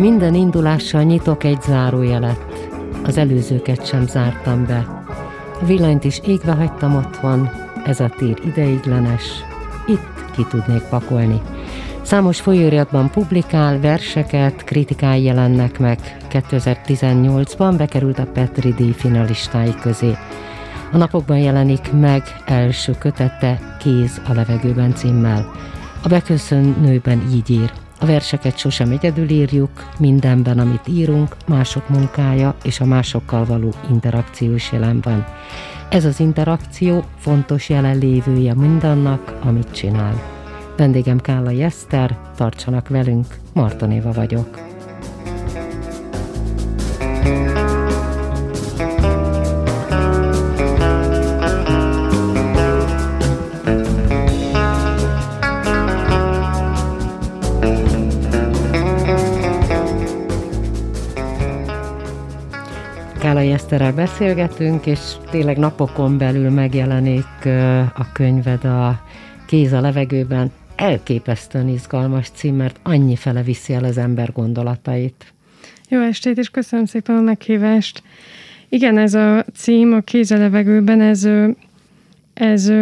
Minden indulással nyitok egy zárójelet. Az előzőket sem zártam be. A villanyt is égve hagytam otthon. Ez a tér ideiglenes. Itt ki tudnék pakolni. Számos folyóiratban publikál, verseket, kritikái jelennek meg. 2018-ban bekerült a Petri díj finalistái közé. A napokban jelenik meg első kötete Kéz a levegőben címmel. A beköszönőben így ír. A verseket sosem egyedül írjuk, mindenben, amit írunk, mások munkája és a másokkal való interakciós jelen van. Ez az interakció fontos jelenlévője mindannak, amit csinál. Vendégem Kála Jeszter, tartsanak velünk, Martonéva vagyok. Kállai Eszterrel beszélgetünk, és tényleg napokon belül megjelenik a könyved a Kéz a levegőben. Elképesztően izgalmas cím, mert annyi fele viszi el az ember gondolatait. Jó estét, és köszönöm szépen a meghívást. Igen, ez a cím, a Kéz a levegőben, ez, ez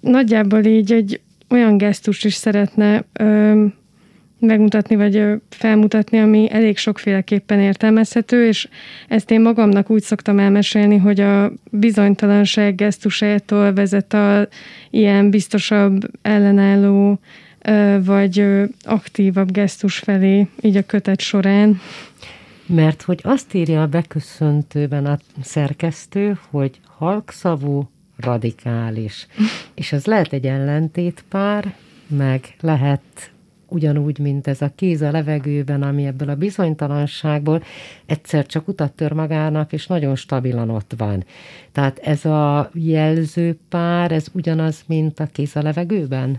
nagyjából így egy olyan gesztus is szeretne megmutatni, vagy felmutatni, ami elég sokféleképpen értelmezhető, és ezt én magamnak úgy szoktam elmesélni, hogy a bizonytalanság gesztusától vezet a ilyen biztosabb, ellenálló, vagy aktívabb gesztus felé, így a kötet során. Mert hogy azt írja a beköszöntőben a szerkesztő, hogy halkszavú, radikális. És ez lehet egy ellentétpár, meg lehet ugyanúgy, mint ez a kéz a levegőben, ami ebből a bizonytalanságból egyszer csak utat tör magának, és nagyon stabilan ott van. Tehát ez a jelzőpár, ez ugyanaz, mint a kéz a levegőben?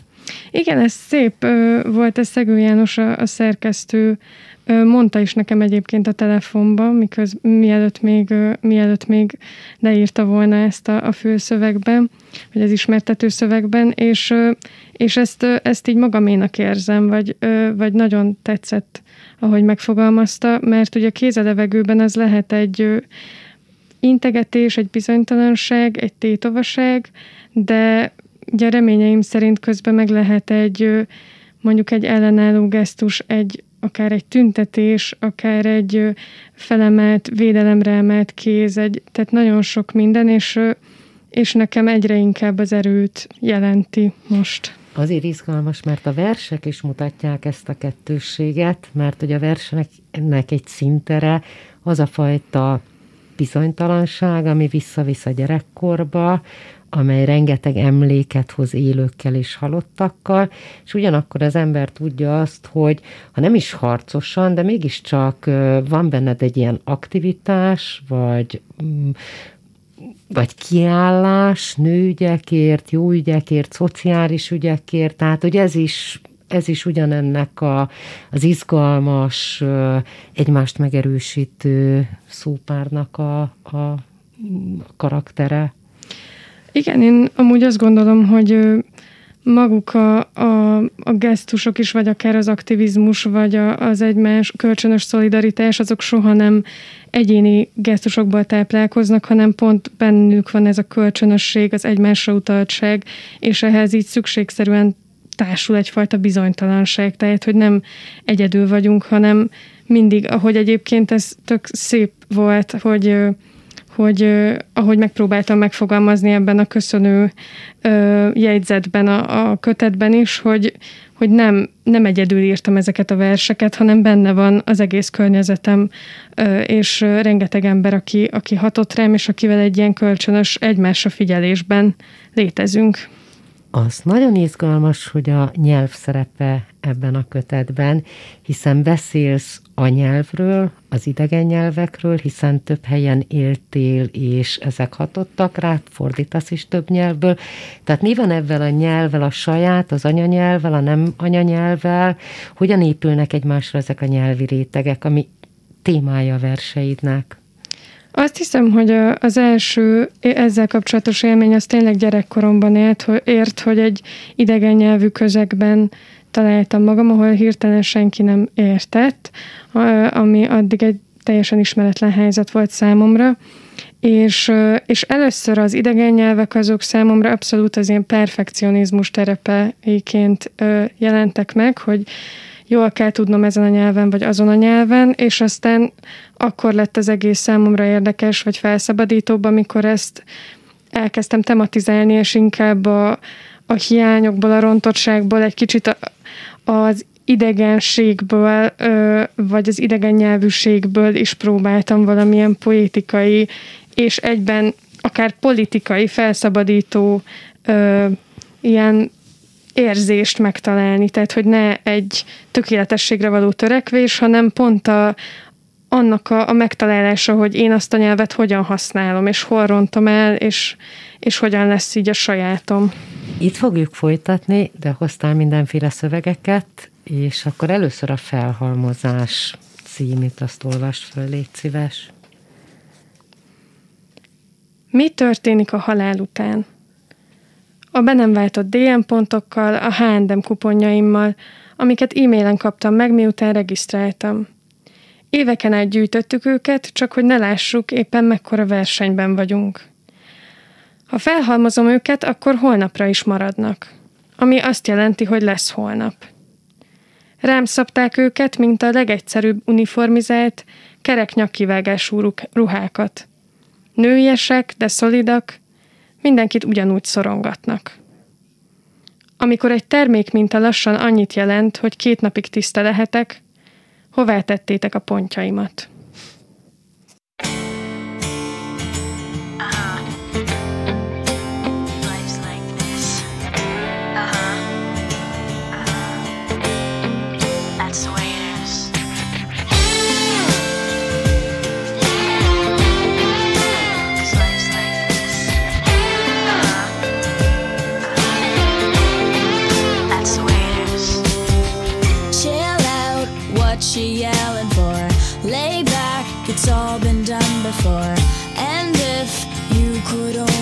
Igen, ez szép volt, ez Szegő János a, a szerkesztő, mondta is nekem egyébként a telefonban, miköz, mielőtt még, mielőtt még leírta volna ezt a, a főszövegben, vagy az ismertető szövegben, és, és ezt, ezt így magaménak érzem, vagy, vagy nagyon tetszett, ahogy megfogalmazta, mert ugye a kézelevegőben az lehet egy integetés, egy bizonytalanság, egy tétovaság, de ugye reményeim szerint közben meg lehet egy mondjuk egy ellenálló gesztus, egy akár egy tüntetés, akár egy felemelt, védelemre emelt kéz, egy, tehát nagyon sok minden, és, és nekem egyre inkább az erőt jelenti most. Azért izgalmas, mert a versek is mutatják ezt a kettősséget, mert hogy a versnek egy szintere az a fajta bizonytalanság, ami visszavisz a gyerekkorba, amely rengeteg emléket hoz élőkkel és halottakkal, és ugyanakkor az ember tudja azt, hogy ha nem is harcosan, de mégiscsak van benned egy ilyen aktivitás, vagy mm, vagy kiállás nőügyekért, jó ügyekért, szociális ügyekért, tehát hogy ez is ez is ugyanennek a, az izgalmas, egymást megerősítő szópárnak a, a karaktere. Igen, én amúgy azt gondolom, hogy maguk a, a, a gesztusok is, vagy akár az aktivizmus, vagy a, az egymás kölcsönös szolidaritás, azok soha nem egyéni gesztusokból táplálkoznak, hanem pont bennük van ez a kölcsönösség, az egymásra utaltság, és ehhez így szükségszerűen társul egyfajta bizonytalanság, tehát hogy nem egyedül vagyunk, hanem mindig, ahogy egyébként ez tök szép volt, hogy hogy ahogy megpróbáltam megfogalmazni ebben a köszönő jegyzetben, a, a kötetben is, hogy, hogy nem, nem egyedül írtam ezeket a verseket, hanem benne van az egész környezetem, és rengeteg ember, aki, aki hatott rám, és akivel egy ilyen kölcsönös egymásra figyelésben létezünk. Az nagyon izgalmas, hogy a nyelv szerepe ebben a kötetben, hiszen beszélsz a nyelvről, az idegen nyelvekről, hiszen több helyen éltél, és ezek hatottak rá, fordítasz is több nyelvből. Tehát mi van ebben a nyelvvel, a saját, az anyanyelvvel, a nem anyanyelvvel, hogyan épülnek egymásra ezek a nyelvi rétegek, ami témája a verseidnek? Azt hiszem, hogy az első ezzel kapcsolatos élmény az tényleg gyerekkoromban ért, ért hogy egy idegen nyelvű közegben találtam magam, ahol hirtelen senki nem értett, ami addig egy teljesen ismeretlen helyzet volt számomra, és, és először az idegen nyelvek azok számomra abszolút az ilyen perfekcionizmus terepeiként jelentek meg, hogy jól kell tudnom ezen a nyelven, vagy azon a nyelven, és aztán akkor lett az egész számomra érdekes, vagy felszabadítóbb, amikor ezt elkezdtem tematizálni, és inkább a, a hiányokból, a rontottságból egy kicsit a, az idegenségből, vagy az idegen nyelvűségből is próbáltam valamilyen poétikai, és egyben akár politikai, felszabadító ilyen érzést megtalálni, tehát hogy ne egy tökéletességre való törekvés, hanem pont a, annak a, a megtalálása, hogy én azt a nyelvet hogyan használom, és hol rontom el, és, és hogyan lesz így a sajátom. Itt fogjuk folytatni, de hoztál mindenféle szövegeket, és akkor először a felhalmozás címét, azt olvast fel, légy szíves. Mi történik a halál után? A be nem váltott DM pontokkal, a H&M kuponjaimmal, amiket e-mailen kaptam meg, miután regisztráltam. Éveken át gyűjtöttük őket, csak hogy ne lássuk éppen mekkora versenyben vagyunk. Ha felhalmozom őket, akkor holnapra is maradnak. Ami azt jelenti, hogy lesz holnap. Rám szabták őket, mint a legegyszerűbb uniformizált, kerek nyakkivágású ruhákat. Nőiesek, de szolidak, mindenkit ugyanúgy szorongatnak. Amikor egy termék minta lassan annyit jelent, hogy két napig tiszta lehetek, hová tettétek a pontjaimat? she yelling for? Lay back, it's all been done before. And if you could only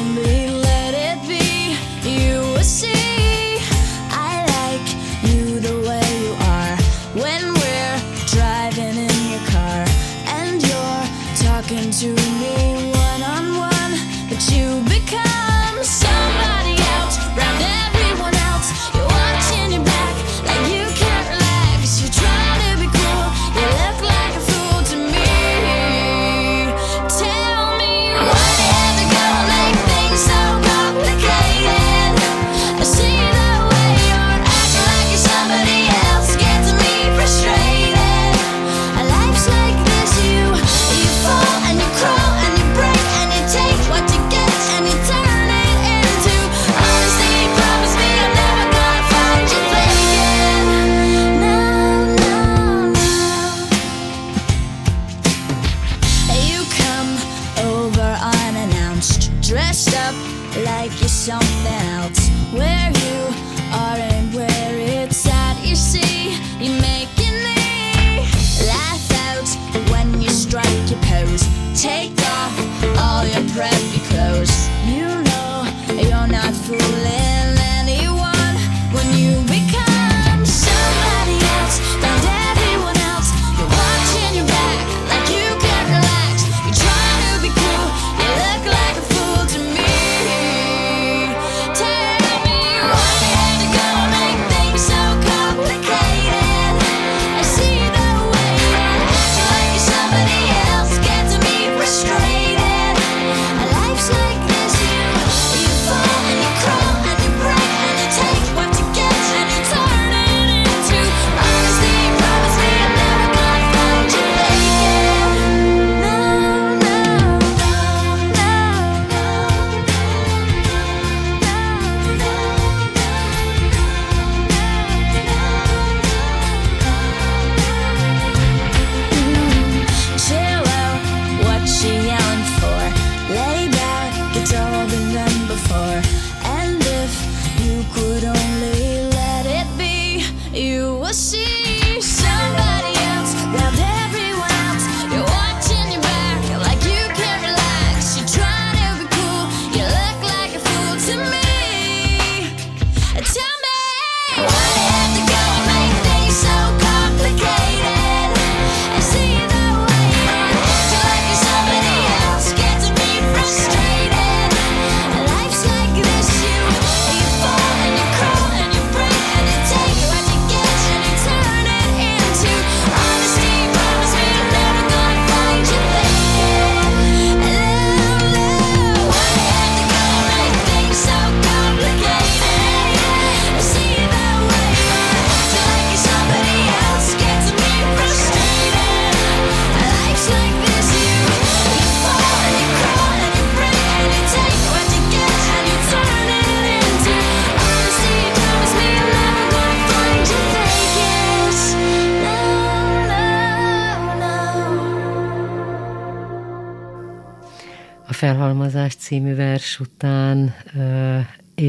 című vers után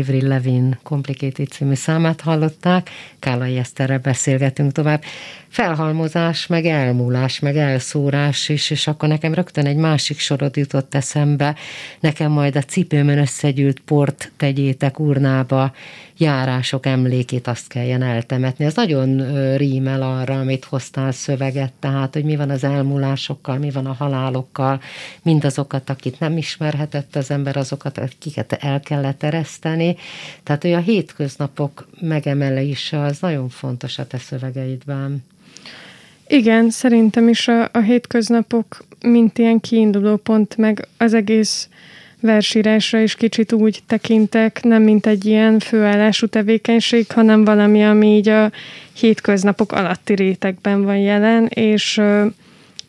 Avery Levin Complicated című számát hallották, Kálai Eszterrel beszélgetünk tovább. Felhalmozás, meg elmúlás, meg elszórás is, és akkor nekem rögtön egy másik sorod jutott eszembe, nekem majd a cipőmön összegyűlt port tegyétek urnába, járások emlékét azt kelljen eltemetni. Ez nagyon rímel arra, amit hoztál szöveget, tehát, hogy mi van az elmúlásokkal, mi van a halálokkal, mindazokat, akit nem ismerhetett az ember, azokat, akiket el kellett ereszteni. Tehát, hogy a hétköznapok megemelése az nagyon fontos a te szövegeidben. Igen, szerintem is a, a hétköznapok, mint ilyen kiinduló pont, meg az egész versírásra is kicsit úgy tekintek, nem mint egy ilyen főállású tevékenység, hanem valami, ami így a hétköznapok alatti rétegben van jelen, és,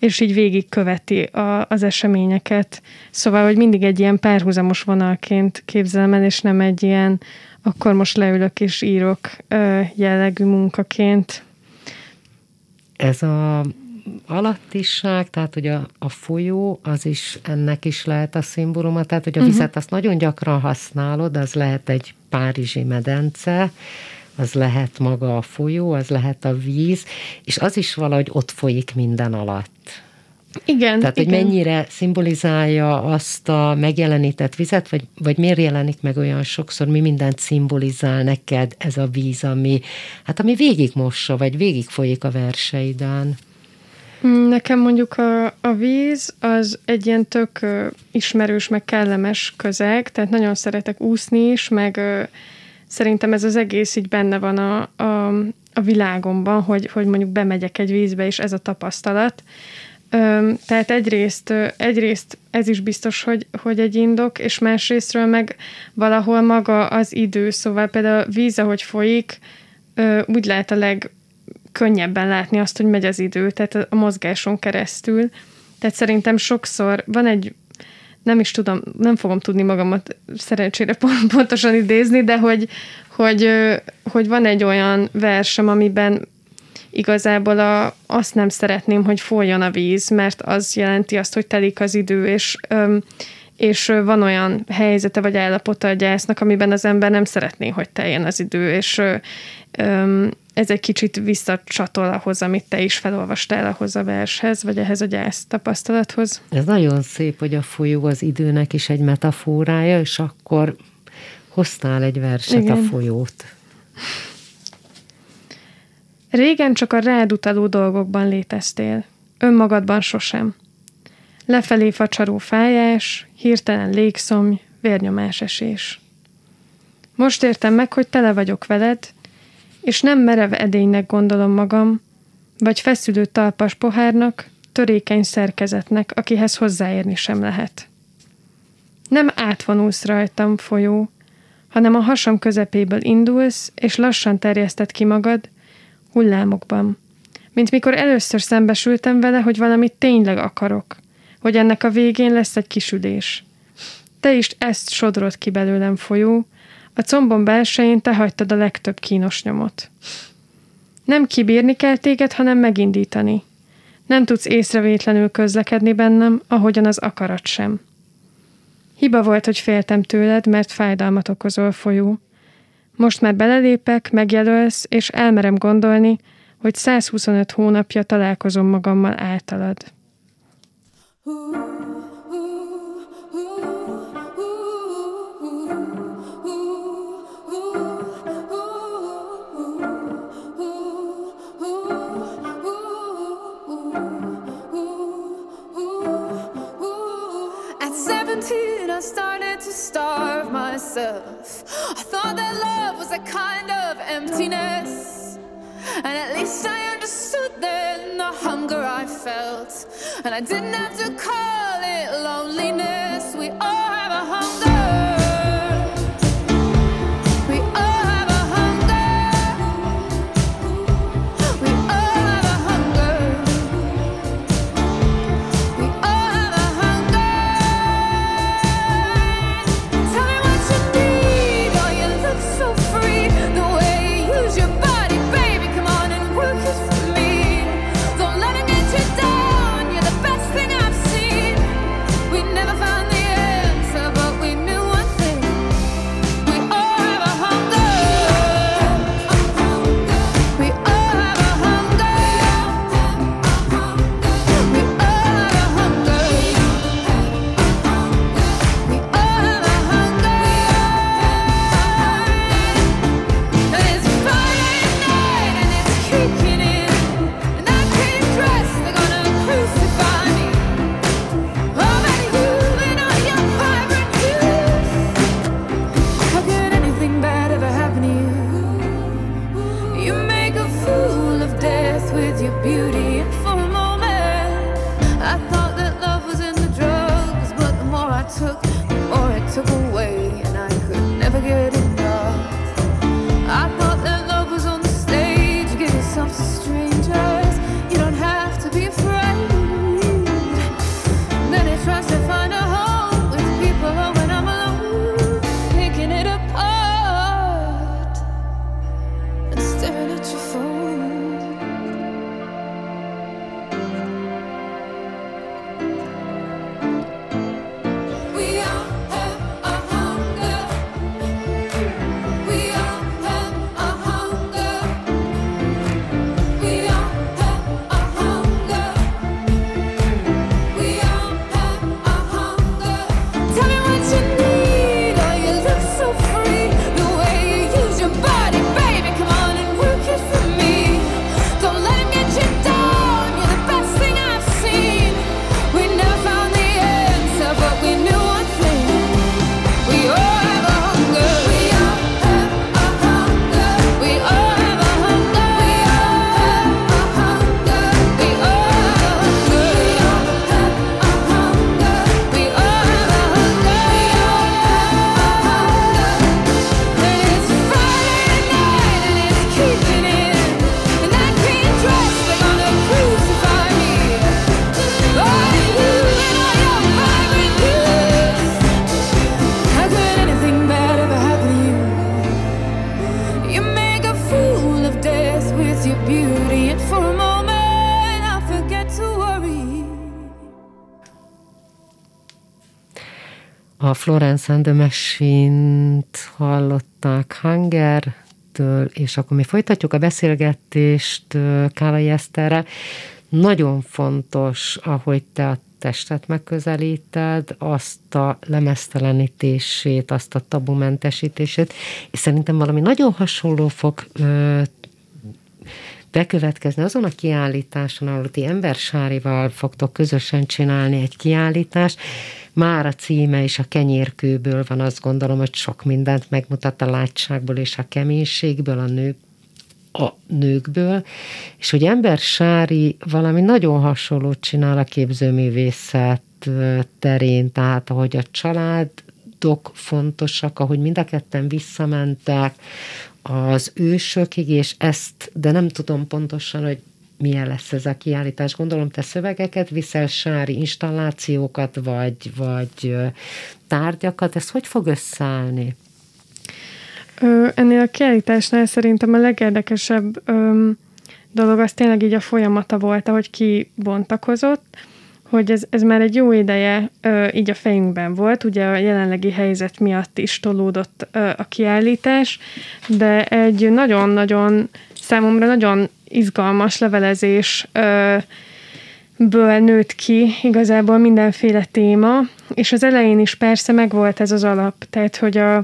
és így végigköveti a, az eseményeket. Szóval, hogy mindig egy ilyen párhuzamos vonalként képzelem el, és nem egy ilyen akkor most leülök és írok jellegű munkaként. Ez a alattiság, tehát hogy a, a folyó, az is ennek is lehet a szimbóluma, tehát hogy a vizet uh-huh. azt nagyon gyakran használod, az lehet egy párizsi medence, az lehet maga a folyó, az lehet a víz, és az is valahogy ott folyik minden alatt. Igen. Tehát, igen. hogy mennyire szimbolizálja azt a megjelenített vizet, vagy, vagy miért jelenik meg olyan sokszor, mi mindent szimbolizál neked ez a víz, ami, hát ami végigmossa, vagy végigfolyik a verseiden. Nekem mondjuk a, a víz az egy ilyen tök ö, ismerős, meg kellemes közeg, tehát nagyon szeretek úszni is, meg ö, szerintem ez az egész így benne van a, a, a világomban, hogy, hogy mondjuk bemegyek egy vízbe, és ez a tapasztalat. Tehát egyrészt, egyrészt ez is biztos, hogy, hogy egy indok, és másrésztről meg valahol maga az idő, szóval például a víz, ahogy folyik, úgy lehet a leg könnyebben látni azt, hogy megy az idő, tehát a mozgáson keresztül. Tehát szerintem sokszor van egy, nem is tudom, nem fogom tudni magamat szerencsére pontosan idézni, de hogy, hogy, hogy van egy olyan versem, amiben igazából a, azt nem szeretném, hogy folyjon a víz, mert az jelenti azt, hogy telik az idő, és, és van olyan helyzete vagy állapota a gyásznak, amiben az ember nem szeretné, hogy teljen az idő, és ez egy kicsit visszacsatol ahhoz, amit te is felolvastál ahhoz a vershez, vagy ehhez a gyász tapasztalathoz. Ez nagyon szép, hogy a folyó az időnek is egy metaforája, és akkor hoztál egy verset Igen. a folyót. Régen csak a rád utaló dolgokban léteztél, önmagadban sosem. Lefelé facsaró fájás, hirtelen légszomj, vérnyomás esés. Most értem meg, hogy tele vagyok veled, és nem merev edénynek gondolom magam, vagy feszülő talpas pohárnak, törékeny szerkezetnek, akihez hozzáérni sem lehet. Nem átvonulsz rajtam, folyó, hanem a hasam közepéből indulsz, és lassan terjeszted ki magad, hullámokban. Mint mikor először szembesültem vele, hogy valamit tényleg akarok, hogy ennek a végén lesz egy kisüdés. Te is ezt sodrod ki belőlem, folyó, a combom belsején te hagytad a legtöbb kínos nyomot. Nem kibírni kell téged, hanem megindítani. Nem tudsz észrevétlenül közlekedni bennem, ahogyan az akarat sem. Hiba volt, hogy féltem tőled, mert fájdalmat okozol folyó. Most már belelépek, megjelölsz, és elmerem gondolni, hogy 125 hónapja találkozom magammal általad. started to starve myself. Thought that love was a kind of emptiness. And at least I understood then the hunger I felt. And I didn't have to call it loneliness. We all have a hunger. Florence and the Machine-t hallották Hungertől, és akkor mi folytatjuk a beszélgetést Kálai Eszterrel. Nagyon fontos, ahogy te a testet megközelíted, azt a lemeztelenítését, azt a tabumentesítését, és szerintem valami nagyon hasonló fog bekövetkezni azon a kiállításon, ahol ti Sárival fogtok közösen csinálni egy kiállítást, már a címe is a kenyérkőből van, azt gondolom, hogy sok mindent megmutat a látságból és a keménységből, a nők a nőkből, és hogy ember Sári valami nagyon hasonlót csinál a képzőművészet terén, tehát ahogy a családok fontosak, ahogy mind a ketten visszamentek az ősökig, és ezt, de nem tudom pontosan, hogy milyen lesz ez a kiállítás. Gondolom, te szövegeket viszel, sári installációkat, vagy, vagy tárgyakat, ez hogy fog összeállni? Ö, ennél a kiállításnál szerintem a legérdekesebb ö, dolog az tényleg így a folyamata volt, ahogy kibontakozott, hogy ez, ez már egy jó ideje ö, így a fejünkben volt, ugye a jelenlegi helyzet miatt is tolódott ö, a kiállítás, de egy nagyon-nagyon számomra nagyon izgalmas levelezés ből nőtt ki igazából mindenféle téma, és az elején is persze megvolt ez az alap, tehát hogy a,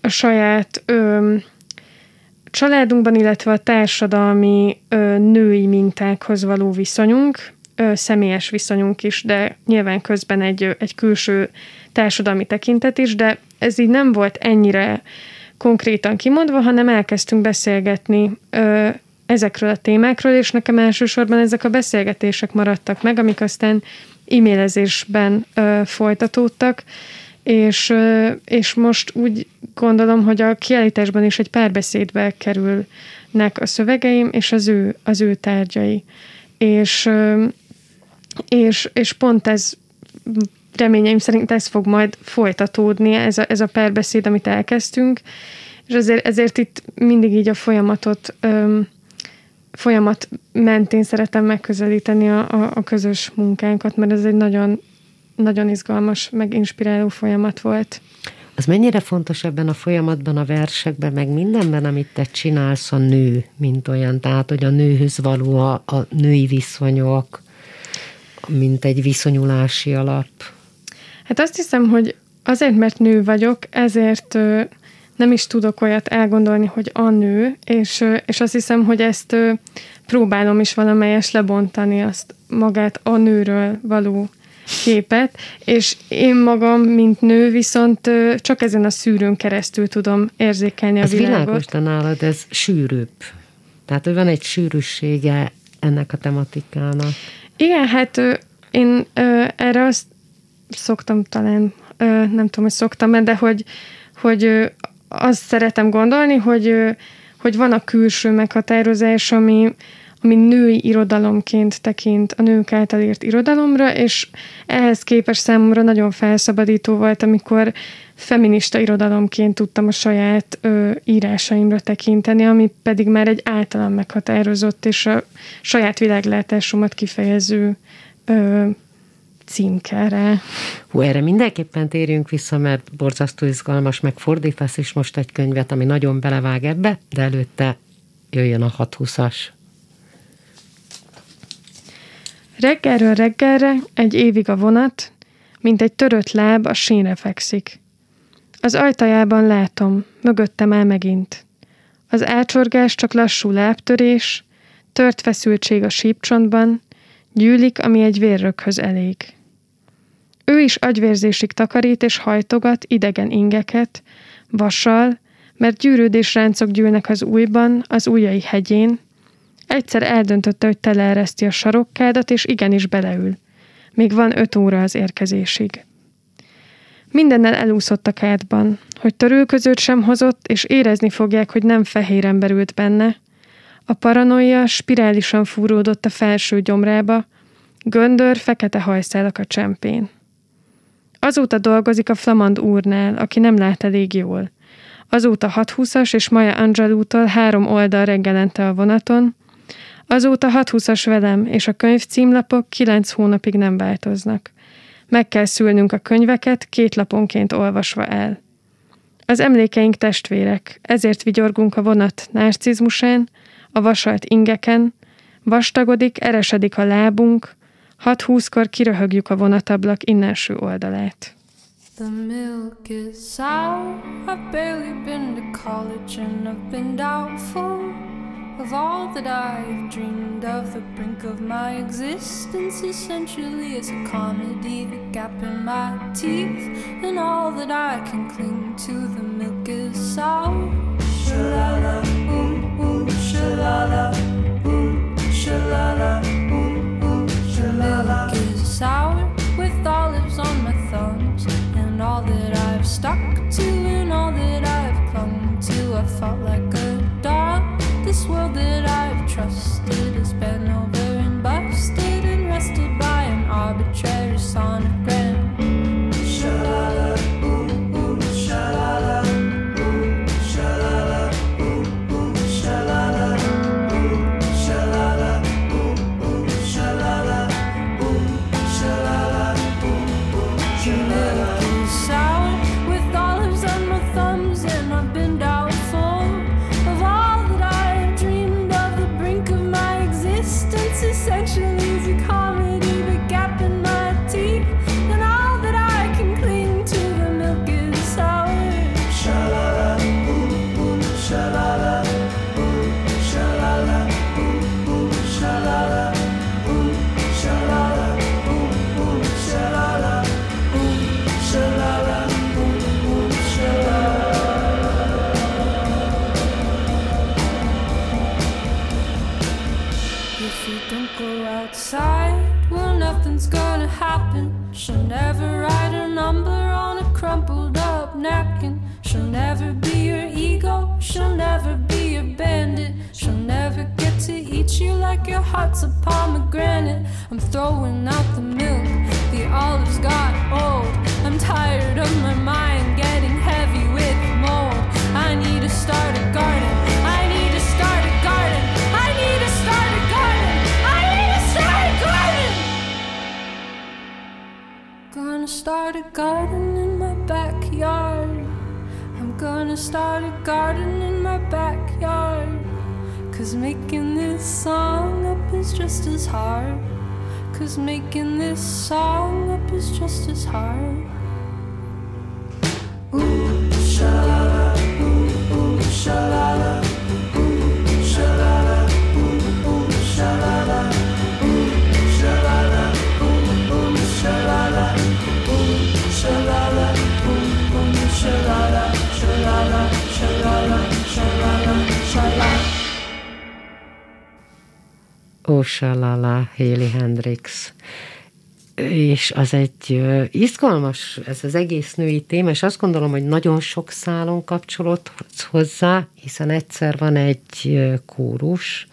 a saját ö, családunkban, illetve a társadalmi ö, női mintákhoz való viszonyunk, ö, személyes viszonyunk is, de nyilván közben egy, egy külső társadalmi tekintet is, de ez így nem volt ennyire konkrétan kimondva, hanem elkezdtünk beszélgetni ö, ezekről a témákról, és nekem elsősorban ezek a beszélgetések maradtak meg, amik aztán e-mailezésben ö, folytatódtak, és, ö, és most úgy gondolom, hogy a kiállításban is egy párbeszédbe kerülnek a szövegeim, és az ő, az ő tárgyai. És, ö, és, és pont ez reményeim szerint ez fog majd folytatódni, ez a, ez a párbeszéd, amit elkezdtünk, és ezért, ezért itt mindig így a folyamatot öm, folyamat mentén szeretem megközelíteni a, a, a közös munkánkat, mert ez egy nagyon, nagyon izgalmas, meg inspiráló folyamat volt. Az mennyire fontos ebben a folyamatban, a versekben, meg mindenben, amit te csinálsz, a nő, mint olyan, tehát, hogy a nőhöz való a, a női viszonyok, mint egy viszonyulási alap? Hát azt hiszem, hogy azért, mert nő vagyok, ezért nem is tudok olyat elgondolni, hogy a nő, és, és azt hiszem, hogy ezt próbálom is valamelyes lebontani, azt magát a nőről való képet, és én magam, mint nő, viszont csak ezen a szűrőn keresztül tudom érzékelni a ez világot. világos, de nálad ez sűrűbb. Tehát, van egy sűrűsége ennek a tematikának. Igen, hát én erre azt szoktam talán, nem tudom, hogy szoktam de hogy, hogy azt szeretem gondolni, hogy, hogy van a külső meghatározás, ami, ami női irodalomként tekint a nők által írt irodalomra, és ehhez képest számomra nagyon felszabadító volt, amikor feminista irodalomként tudtam a saját ö, írásaimra tekinteni, ami pedig már egy általam meghatározott és a saját világlátásomat kifejező ö, címkere. Hú, erre mindenképpen térjünk vissza, mert borzasztó izgalmas, meg fordítasz is most egy könyvet, ami nagyon belevág ebbe, de előtte jöjjön a 620-as. Reggelről reggelre egy évig a vonat, mint egy törött láb a sínre fekszik. Az ajtajában látom, mögöttem el megint. Az elcsorgás csak lassú lábtörés, tört feszültség a sípcsontban, gyűlik, ami egy vérröghöz elég. Ő is agyvérzésig takarít és hajtogat idegen ingeket, vassal, mert gyűrődésráncok gyűlnek az újban, az ujjai hegyén. Egyszer eldöntötte, hogy teleereszti a sarokkádat, és igenis beleül. Még van öt óra az érkezésig. Mindennel elúszott a kádban, hogy törülközőt sem hozott, és érezni fogják, hogy nem fehér ember ült benne. A paranoia spirálisan fúródott a felső gyomrába, göndör fekete hajszálak a csempén. Azóta dolgozik a Flamand úrnál, aki nem lát elég jól. Azóta 620-as és Maja Angelútól három oldal reggelente a vonaton, azóta 620-as velem, és a könyv címlapok kilenc hónapig nem változnak. Meg kell szülnünk a könyveket, két laponként olvasva el. Az emlékeink testvérek, ezért vigyorgunk a vonat narcizmusán, a vasalt ingeken, vastagodik, eresedik a lábunk, Hat húszkor kiröhögjük a vonatablak innenső oldalát. The milk is sour. I've barely been to college and I've been doubtful of all that I've dreamed of. The brink of my existence essentially is a comedy. The gap in my teeth and all that I can cling to. The milk is sour. Shalala, ooh, ooh, shalala, ooh, shalala. milk is sour throwing out the milk, the olives got old. I'm tired of my mind getting heavy with mold. I need to start a garden. I need to start a garden. I need to start a garden. I need to start a garden. Gonna start a garden in my backyard. I'm gonna start a garden in my backyard. Cause making this song up is just as hard. Cause making this song up is just as hard. Ooh, sha-la-la, ooh, ooh, sha-la-la, ooh, Ósalala, Haley Hendrix. És az egy izgalmas, ez az egész női téma, és azt gondolom, hogy nagyon sok szálon kapcsolódsz hozzá, hiszen egyszer van egy kórus,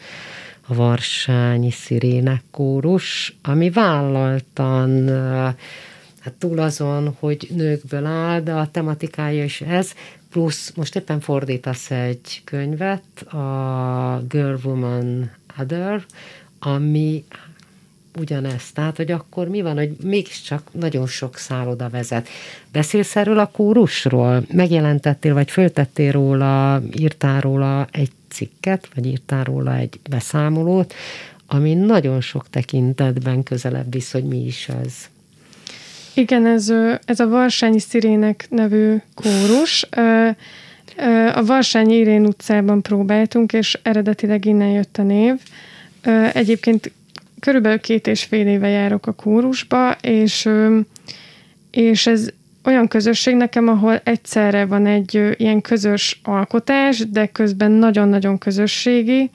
a Varsányi Szirének kórus, ami vállaltan, hát túl azon, hogy nőkből áll, de a tematikája is ez, plusz most éppen fordítasz egy könyvet, a Girl, Woman, Other, ami ugyanezt. Tehát, hogy akkor mi van, hogy mégiscsak nagyon sok szálloda vezet. Beszélsz erről a kórusról? Megjelentettél, vagy föltettél róla, írtál róla egy cikket, vagy írtál róla egy beszámolót, ami nagyon sok tekintetben közelebb visz, hogy mi is ez. Igen, ez, ez a Varsányi Szirének nevű kórus. A Varsányi Irén utcában próbáltunk, és eredetileg innen jött a név. Egyébként körülbelül két és fél éve járok a kórusba, és, és ez olyan közösség nekem, ahol egyszerre van egy ilyen közös alkotás, de közben nagyon-nagyon közösségi,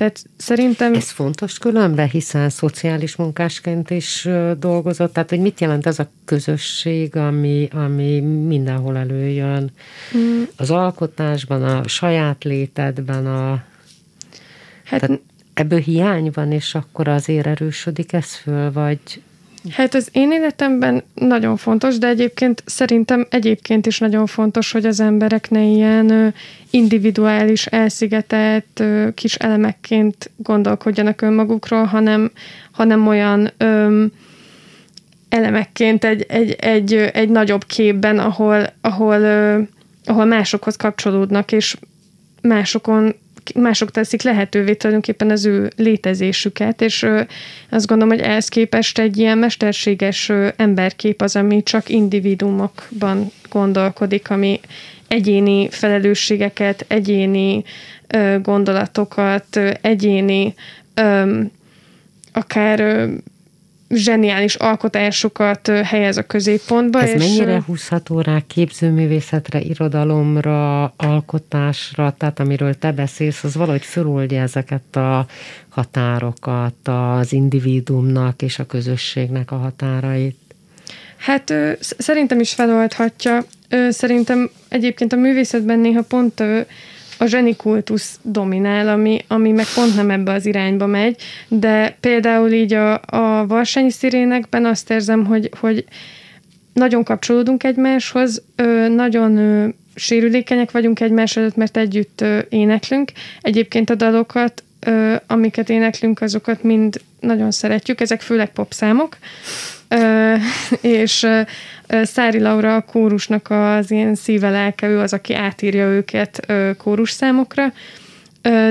tehát szerintem... Ez fontos különben, hiszen szociális munkásként is dolgozott, tehát hogy mit jelent ez a közösség, ami, ami mindenhol előjön? Mm. az alkotásban, a saját létedben, a, Hát, tehát ebből hiány van, és akkor azért erősödik ez föl, vagy? Hát az én életemben nagyon fontos, de egyébként szerintem egyébként is nagyon fontos, hogy az emberek ne ilyen individuális, elszigetelt kis elemekként gondolkodjanak önmagukról, hanem, hanem olyan öm, elemekként egy, egy, egy, egy nagyobb képben, ahol, ahol, ahol másokhoz kapcsolódnak, és másokon mások teszik lehetővé tulajdonképpen az ő létezésüket, és azt gondolom, hogy ehhez képest egy ilyen mesterséges emberkép az, ami csak individuumokban gondolkodik, ami egyéni felelősségeket, egyéni gondolatokat, egyéni akár zseniális alkotásokat helyez a középpontba. ez és, mennyire húzható rá képzőművészetre, irodalomra, alkotásra, tehát amiről te beszélsz, az valahogy föloldja ezeket a határokat, az individuumnak és a közösségnek a határait. Hát ö, sz- szerintem is feloldhatja. Ö, Szerintem egyébként a művészetben néha pont ö, a zsenikultusz dominál, ami, ami meg pont nem ebbe az irányba megy, de például így a, a Varsányi szirénekben azt érzem, hogy, hogy nagyon kapcsolódunk egymáshoz, nagyon sérülékenyek vagyunk egymás előtt, mert együtt éneklünk. Egyébként a dalokat, ö, amiket éneklünk, azokat mind nagyon szeretjük, ezek főleg popszámok. Ö, és ö, Szári Laura a kórusnak az ilyen szíve lelke, ő az, aki átírja őket ö, kórus számokra,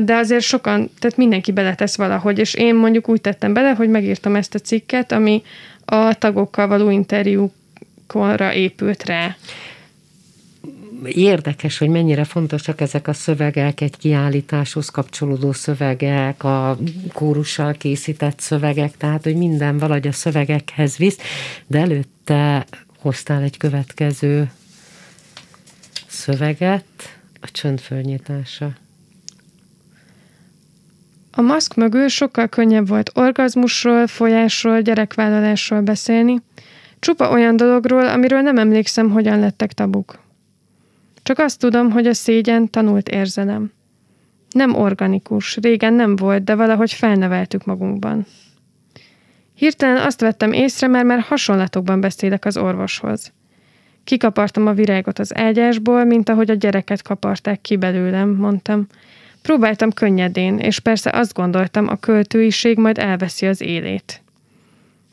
de azért sokan, tehát mindenki beletesz valahogy, és én mondjuk úgy tettem bele, hogy megírtam ezt a cikket, ami a tagokkal való interjúkra épült rá. Érdekes, hogy mennyire fontosak ezek a szövegek, egy kiállításhoz kapcsolódó szövegek, a kórussal készített szövegek, tehát, hogy minden valahogy a szövegekhez visz, de előtte hoztál egy következő szöveget, a csönd fölnyitása. A maszk mögül sokkal könnyebb volt orgazmusról, folyásról, gyerekvállalásról beszélni, csupa olyan dologról, amiről nem emlékszem, hogyan lettek tabuk. Csak azt tudom, hogy a szégyen tanult érzelem. Nem organikus, régen nem volt, de valahogy felneveltük magunkban. Hirtelen azt vettem észre, mert már hasonlatokban beszélek az orvoshoz. Kikapartam a virágot az ágyásból, mint ahogy a gyereket kaparták ki belőlem, mondtam. Próbáltam könnyedén, és persze azt gondoltam, a költőiség majd elveszi az élét.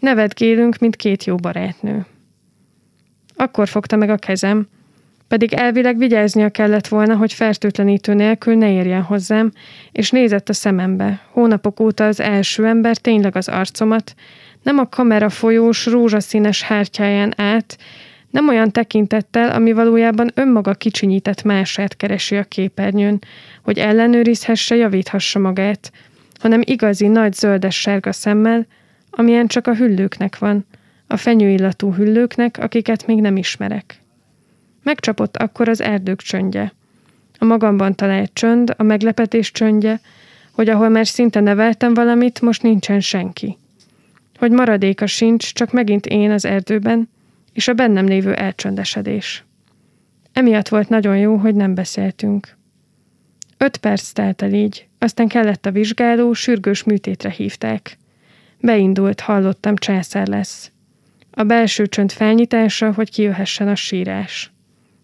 Nevetgélünk, mint két jó barátnő. Akkor fogta meg a kezem, pedig elvileg vigyáznia kellett volna, hogy fertőtlenítő nélkül ne érjen hozzám, és nézett a szemembe. Hónapok óta az első ember tényleg az arcomat, nem a kamera folyós, rózsaszínes hártyáján át, nem olyan tekintettel, ami valójában önmaga kicsinyített mását keresi a képernyőn, hogy ellenőrizhesse, javíthassa magát, hanem igazi, nagy zöldes-sárga szemmel, amilyen csak a hüllőknek van, a fenyőillatú hüllőknek, akiket még nem ismerek. Megcsapott akkor az erdők csöndje. A magamban talált csönd, a meglepetés csöndje, hogy ahol már szinte neveltem valamit, most nincsen senki. Hogy maradéka sincs, csak megint én az erdőben, és a bennem lévő elcsöndesedés. Emiatt volt nagyon jó, hogy nem beszéltünk. Öt perc telt el így, aztán kellett a vizsgáló, sürgős műtétre hívták. Beindult, hallottam, császár lesz. A belső csönd felnyitása, hogy kijöhessen a sírás.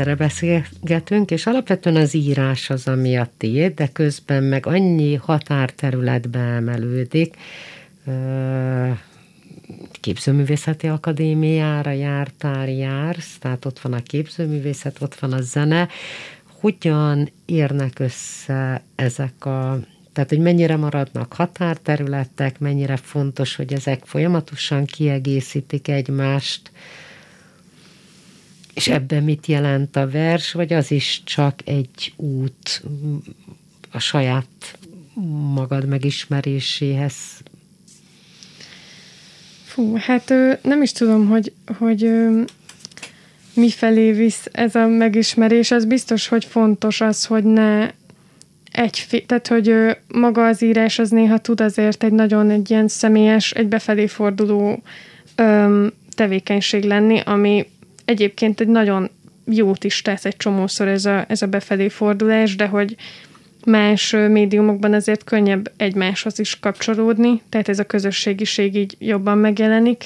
Eszterre beszélgetünk, és alapvetően az írás az, ami a tiéd, de közben meg annyi határterületbe emelődik, képzőművészeti akadémiára jártál, jársz, tehát ott van a képzőművészet, ott van a zene. Hogyan érnek össze ezek a Tehát, hogy mennyire maradnak határterületek, mennyire fontos, hogy ezek folyamatosan kiegészítik egymást, és ebben mit jelent a vers, vagy az is csak egy út a saját magad megismeréséhez? Fú, hát nem is tudom, hogy, hogy mifelé visz ez a megismerés. Az biztos, hogy fontos az, hogy ne egy, tehát hogy maga az írás az néha tud azért egy nagyon egy ilyen személyes, egy befelé forduló öm, tevékenység lenni, ami egyébként egy nagyon jót is tesz egy csomószor ez a, ez a befelé fordulás, de hogy más médiumokban azért könnyebb egymáshoz is kapcsolódni, tehát ez a közösségiség így jobban megjelenik.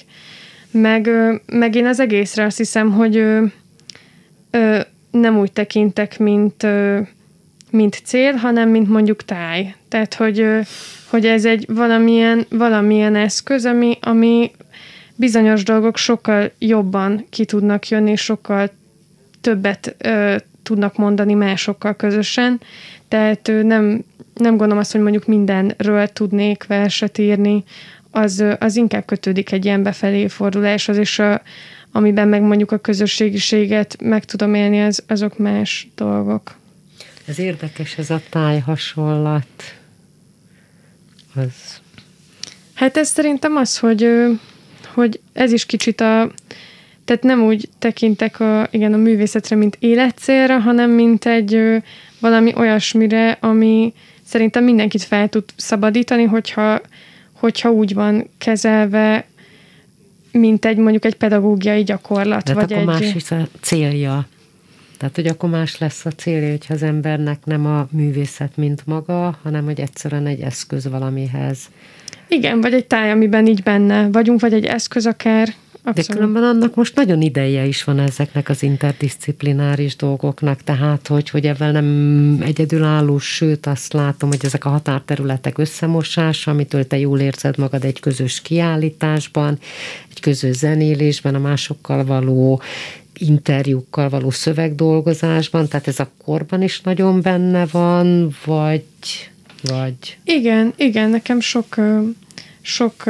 Meg, meg én az egészre azt hiszem, hogy ö, ö, nem úgy tekintek, mint, ö, mint cél, hanem mint mondjuk táj. Tehát, hogy, ö, hogy ez egy valamilyen, valamilyen eszköz, ami, ami bizonyos dolgok sokkal jobban ki tudnak jönni, sokkal többet ö, tudnak mondani másokkal közösen. Tehát ö, nem, nem gondolom azt, hogy mondjuk mindenről tudnék verset írni, az, az inkább kötődik egy ilyen befelé forduláshoz, és a, amiben meg mondjuk a közösségiséget meg tudom élni, az, azok más dolgok. Ez érdekes, ez a táj hasonlat. Az... Hát ez szerintem az, hogy, hogy ez is kicsit a, tehát nem úgy tekintek a, igen, a művészetre, mint életcélra, hanem mint egy valami olyasmire, ami szerintem mindenkit fel tud szabadítani, hogyha hogyha úgy van kezelve, mint egy mondjuk egy pedagógiai gyakorlat. De vagy akkor egy... más is a célja. Tehát, hogy akkor más lesz a célja, hogyha az embernek nem a művészet, mint maga, hanem hogy egyszerűen egy eszköz valamihez. Igen, vagy egy táj, amiben így benne vagyunk, vagy egy eszköz akár. Abszolút. De különben annak most nagyon ideje is van ezeknek az interdisziplináris dolgoknak, tehát hogy, hogy ebben nem egyedülálló, sőt azt látom, hogy ezek a határterületek összemosása, amitől te jól érzed magad egy közös kiállításban, egy közös zenélésben, a másokkal való interjúkkal való szövegdolgozásban, tehát ez a korban is nagyon benne van, vagy... vagy... Igen, igen, nekem sok sok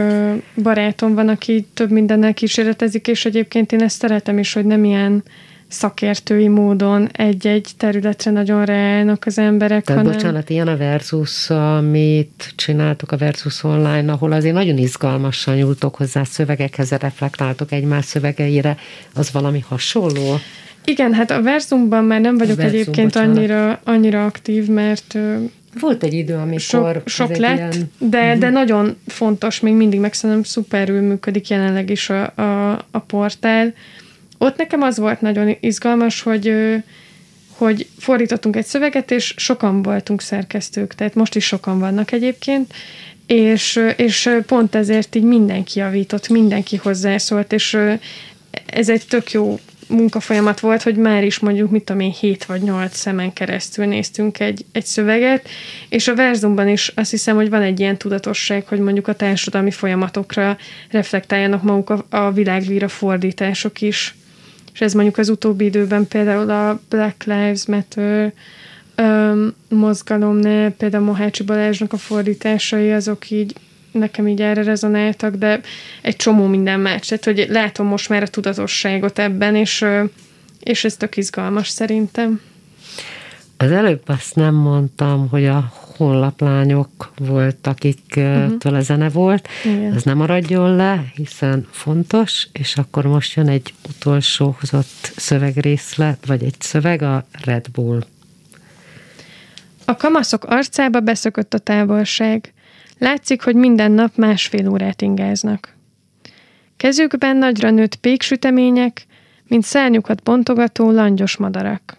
barátom van, aki több mindennel kísérletezik, és egyébként én ezt szeretem is, hogy nem ilyen szakértői módon egy-egy területre nagyon ráállnak az emberek. Tehát hanem... bocsánat, ilyen a Versus, amit csináltok a Versus online, ahol azért nagyon izgalmasan nyúltok hozzá szövegekhez, reflektáltok egymás szövegeire, az valami hasonló? Igen, hát a Versumban már nem vagyok Versum, egyébként annyira, annyira aktív, mert volt egy idő, amikor... Sok, sok lett, ilyen... de, uh-huh. de nagyon fontos, még mindig meg szerintem szuperül működik jelenleg is a, a, a portál. Ott nekem az volt nagyon izgalmas, hogy hogy fordítottunk egy szöveget, és sokan voltunk szerkesztők, tehát most is sokan vannak egyébként, és, és pont ezért így mindenki javított, mindenki hozzászólt, és ez egy tök jó munkafolyamat volt, hogy már is mondjuk, mit tudom én, 7 vagy 8 szemen keresztül néztünk egy, egy szöveget, és a verzumban is azt hiszem, hogy van egy ilyen tudatosság, hogy mondjuk a társadalmi folyamatokra reflektáljanak maguk a, a világvíra fordítások is. És ez mondjuk az utóbbi időben például a Black Lives Matter öm, mozgalomnál, például Mohácsi Balázsnak a fordításai, azok így nekem így erre rezonáltak, de egy csomó minden más. Tehát, hogy látom most már a tudatosságot ebben, és, és ez tök izgalmas szerintem. Az előbb azt nem mondtam, hogy a honlaplányok voltak, akiktől uh-huh. a zene volt. Igen. Ez nem maradjon le, hiszen fontos, és akkor most jön egy utolsó hozott szövegrészlet, vagy egy szöveg a Red Bull. A kamaszok arcába beszökött a távolság. Látszik, hogy minden nap másfél órát ingáznak. Kezükben nagyra nőtt péksütemények, mint szárnyukat bontogató langyos madarak.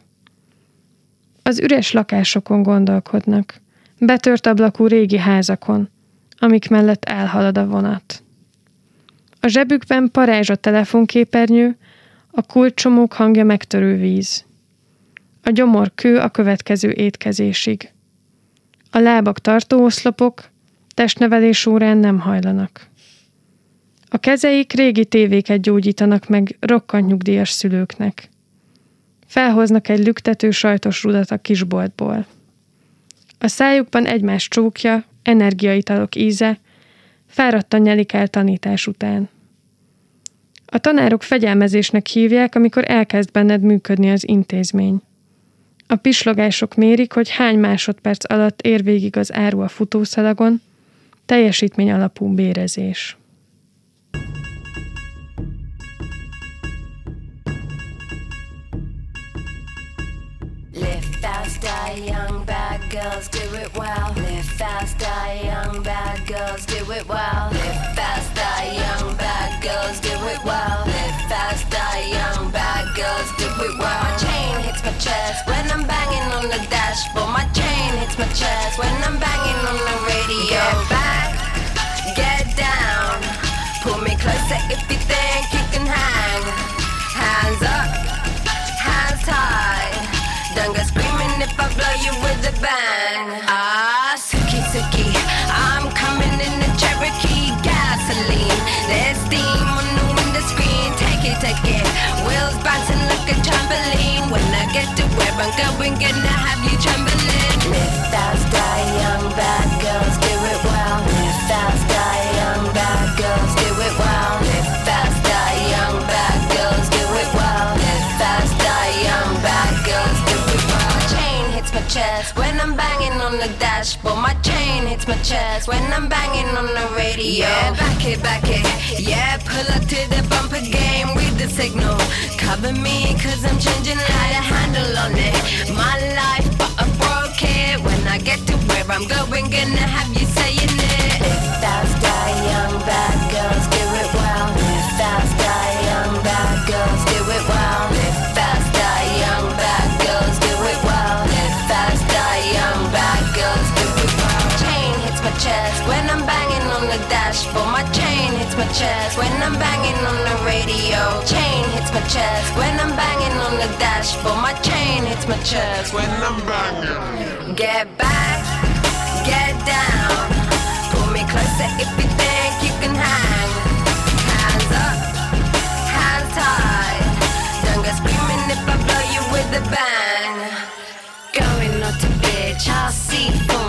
Az üres lakásokon gondolkodnak, betört ablakú régi házakon, amik mellett elhalad a vonat. A zsebükben parázs a telefonképernyő, a kulcsomók hangja megtörő víz. A gyomor kő a következő étkezésig. A lábak tartóoszlopok, testnevelés órán nem hajlanak. A kezeik régi tévéket gyógyítanak meg rokkant nyugdíjas szülőknek. Felhoznak egy lüktető sajtos rudat a kisboltból. A szájukban egymás csókja, energiaitalok íze, fáradtan nyelik el tanítás után. A tanárok fegyelmezésnek hívják, amikor elkezd benned működni az intézmény. A pislogások mérik, hogy hány másodperc alatt ér végig az áru a futószalagon, teljesítmény alapú bérezés. Live fast, die young bad girls, do it well. Live fast, die young bad girls, do it well. Live fast, die young bad girls, do it well. Chain hits my chest when I'm banging on the dashboard. My chain hits my chest when I'm banging on the radio. Get back, get down, pull me closer if you think you can hang. Hands up, hands tight. Don't go screaming if I blow you with a bang. Ah, Suki Suki, I'm coming in the Cherokee gasoline. It, it. Wheels bouncing like a trampoline. When I get to where I'm going, gonna have you trembling. Live fast, die young, bad girls chest when I'm banging on the dashboard. My chain hits my chest when I'm banging on the radio. Yeah, back it, back it. Yeah, pull up to the bumper game with the signal. Cover me, cause I'm changing how to handle on it. My life, but I broke it. When I get to where I'm going, gonna have you saying it. If that's die young, bad girls do it well. Live fast, die the dashboard. My chain hits my chest when I'm banging on the radio. Chain hits my chest when I'm banging on the dashboard. My chain hits my chest when I'm banging. Get back, get down. Pull me closer if you think you can hang. Hands up, hands tight. Don't go screaming if I blow you with a bang. Going not to bitch, I'll see for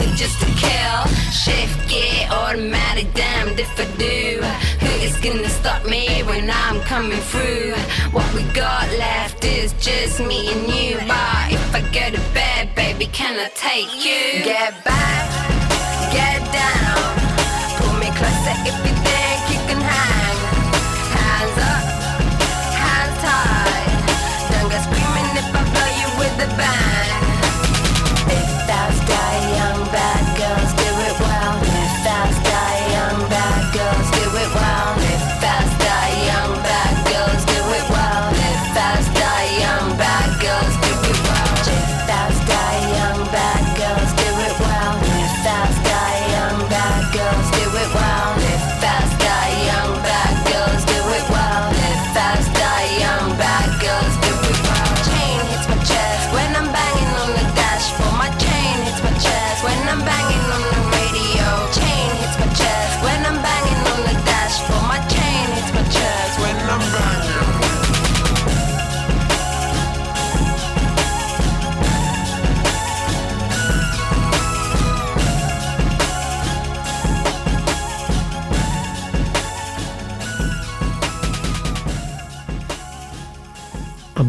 it's just to kill. Shift gear, automatic, damned if I do. Who is gonna stop me when I'm coming through? What we got left is just me and you. But if I go to bed, baby, can I take you? Get back, get down. Pull me closer if you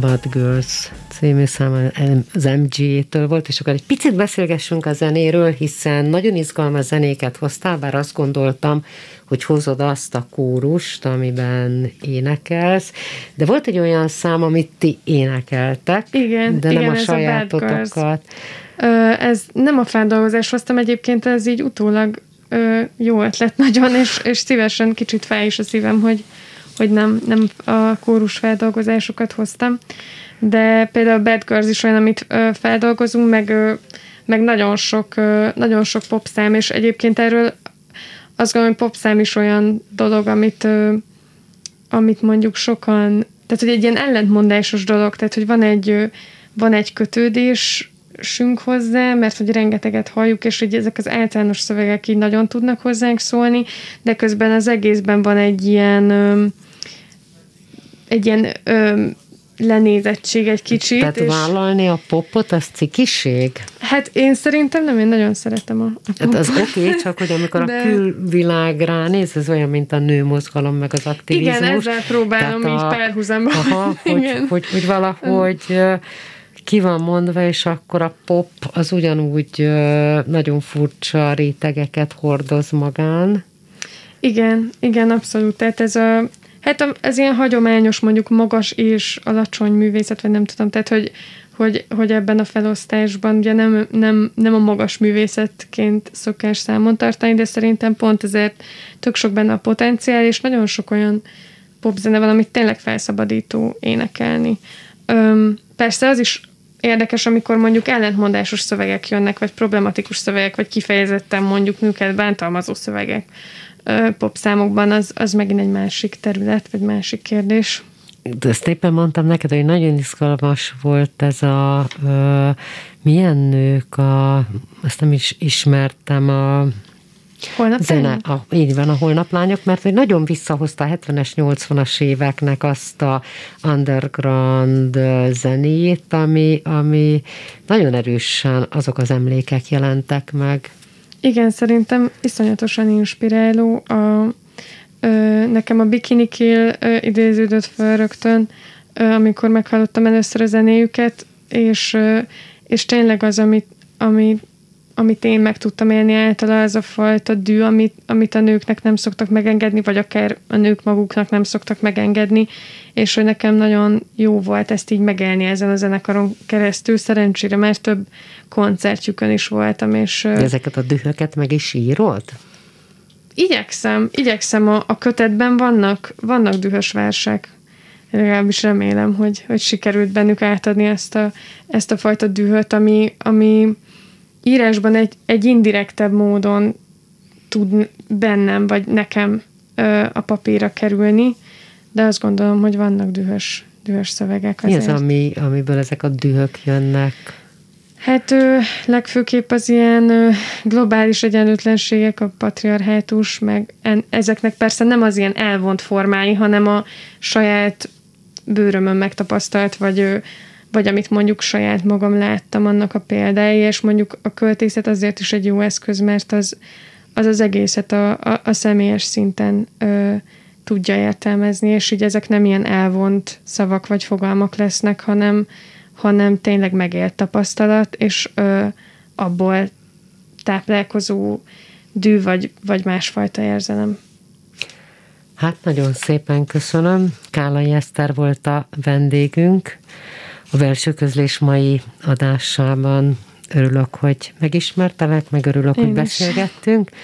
Bad Girls című száma az MG-től volt, és akkor egy picit beszélgessünk a zenéről, hiszen nagyon izgalmas zenéket hoztál, bár azt gondoltam, hogy hozod azt a kórust, amiben énekelsz, de volt egy olyan szám, amit ti énekeltek, Igen, de igen, nem a ez a sajátotokat. Ö, ez nem a feldolgozás hoztam egyébként, ez így utólag jó ötlet nagyon, és, és szívesen kicsit fáj is a szívem, hogy, hogy nem, nem a kórus feldolgozásokat hoztam. De például a Bad Girls is olyan, amit ö, feldolgozunk, meg, ö, meg nagyon sok, ö, nagyon sok popszám, és egyébként erről azt gondolom, hogy popszám is olyan dolog, amit, ö, amit mondjuk sokan, tehát hogy egy ilyen ellentmondásos dolog, tehát hogy van egy, ö, van egy kötődés, sünk hozzá, mert hogy rengeteget halljuk, és hogy ezek az általános szövegek így nagyon tudnak hozzánk szólni, de közben az egészben van egy ilyen egy ilyen lenézettség egy kicsit. Tehát és... vállalni a popot, az cikiség? Hát én szerintem nem, én nagyon szeretem a, a popot. Hát az oké, okay, csak hogy amikor De... a külvilág ránéz, ez olyan, mint a nőmozgalom, meg az aktivizmus. Igen, ezzel próbálom Tehát így a... párhuzamba. Aha, hogy, hogy, hogy valahogy ki van mondva, és akkor a pop az ugyanúgy nagyon furcsa rétegeket hordoz magán. Igen, igen, abszolút. Tehát ez a, Hát ez ilyen hagyományos, mondjuk magas és alacsony művészet, vagy nem tudom, tehát hogy, hogy, hogy ebben a felosztásban ugye nem, nem, nem a magas művészetként szokás számon tartani, de szerintem pont ezért tök sok benne a potenciál, és nagyon sok olyan popzene van, amit tényleg felszabadító énekelni. Öm, persze az is érdekes, amikor mondjuk ellentmondásos szövegek jönnek, vagy problematikus szövegek, vagy kifejezetten mondjuk nőket bántalmazó szövegek popszámokban, az, az megint egy másik terület, vagy másik kérdés. De ezt éppen mondtam neked, hogy nagyon izgalmas volt ez a ö, milyen nők a, ezt nem is ismertem, a Zene, a, így van, a holnaplányok, mert hogy nagyon visszahozta a 70-es, 80-as éveknek azt a underground zenét, ami, ami nagyon erősen azok az emlékek jelentek meg. Igen, szerintem iszonyatosan inspiráló. A, ö, nekem a Bikini Kill ö, idéződött fel rögtön, ö, amikor meghallottam először a zenéjüket, és, ö, és tényleg az, amit, amit, amit én meg tudtam élni általa, az a fajta dű, amit, amit a nőknek nem szoktak megengedni, vagy akár a nők maguknak nem szoktak megengedni, és hogy nekem nagyon jó volt ezt így megélni ezen a zenekaron keresztül. Szerencsére már több koncertjükön is voltam, és... De ezeket a dühöket meg is írod? Igyekszem, igyekszem. A, a kötetben vannak, vannak dühös versek. Legalábbis remélem, hogy, hogy sikerült bennük átadni ezt a, ezt a fajta dühöt, ami, ami írásban egy, egy indirektebb módon tud bennem, vagy nekem ö, a papírra kerülni, de azt gondolom, hogy vannak dühös, dühös szövegek. Azért. Mi az, ami, amiből ezek a dühök jönnek? Hát ö, legfőképp az ilyen ö, globális egyenlőtlenségek, a patriarhátus, meg en, ezeknek persze nem az ilyen elvont formái, hanem a saját bőrömön megtapasztalt, vagy, ö, vagy amit mondjuk saját magam láttam annak a példái, és mondjuk a költészet azért is egy jó eszköz, mert az az, az egészet a, a, a személyes szinten ö, tudja értelmezni, és így ezek nem ilyen elvont szavak vagy fogalmak lesznek, hanem, hanem tényleg megélt tapasztalat, és ö, abból táplálkozó dű vagy, vagy másfajta érzelem. Hát nagyon szépen köszönöm. Kálai Eszter volt a vendégünk a belső közlés mai adásában. Örülök, hogy megismertelek, meg örülök, Én hogy beszélgettünk. Is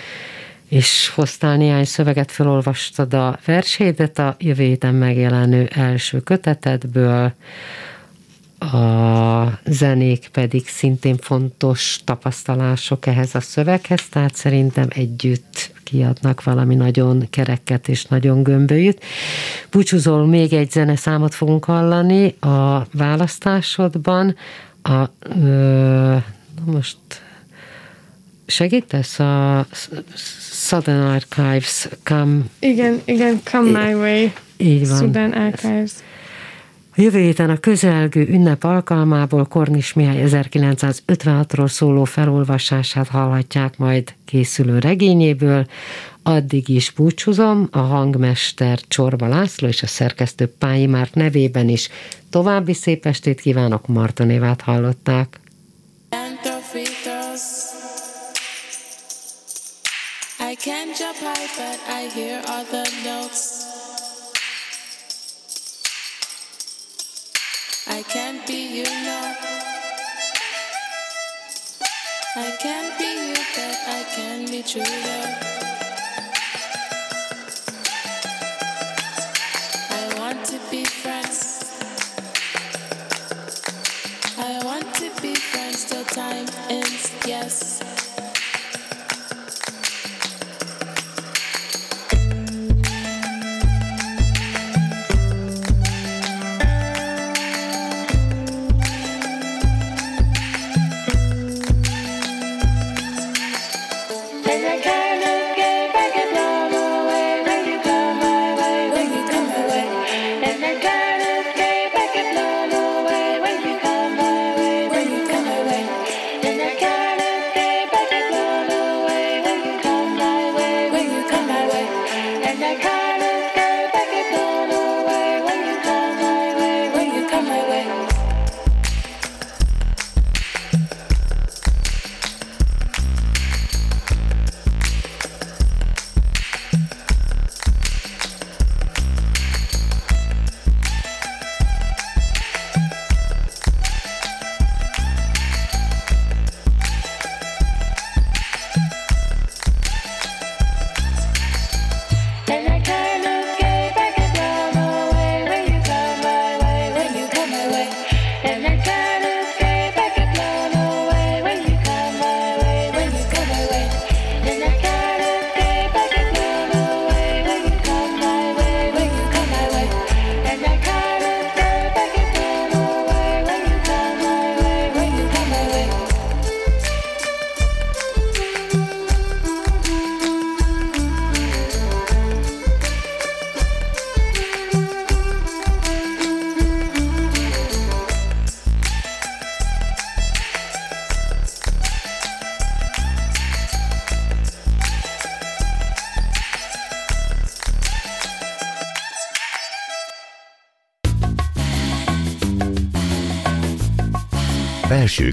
és hoztál néhány szöveget, felolvastad a versédet a jövő héten megjelenő első kötetedből, a zenék pedig szintén fontos tapasztalások ehhez a szöveghez, tehát szerintem együtt kiadnak valami nagyon kereket és nagyon gömbölyűt. Búcsúzol, még egy zeneszámot fogunk hallani a választásodban. A, ö, most segítesz a Southern Archives Come... Igen, igen, Come My Way. Így van. Southern Archives. Jövő héten a közelgő ünnep alkalmából Kornis Mihály 1956-ról szóló felolvasását hallhatják majd készülő regényéből. Addig is búcsúzom, a hangmester Csorba László és a szerkesztő Pályi Márk nevében is. További szép estét kívánok, Martonévát hallották. I can't be you, no. I can't be you, but I can be true,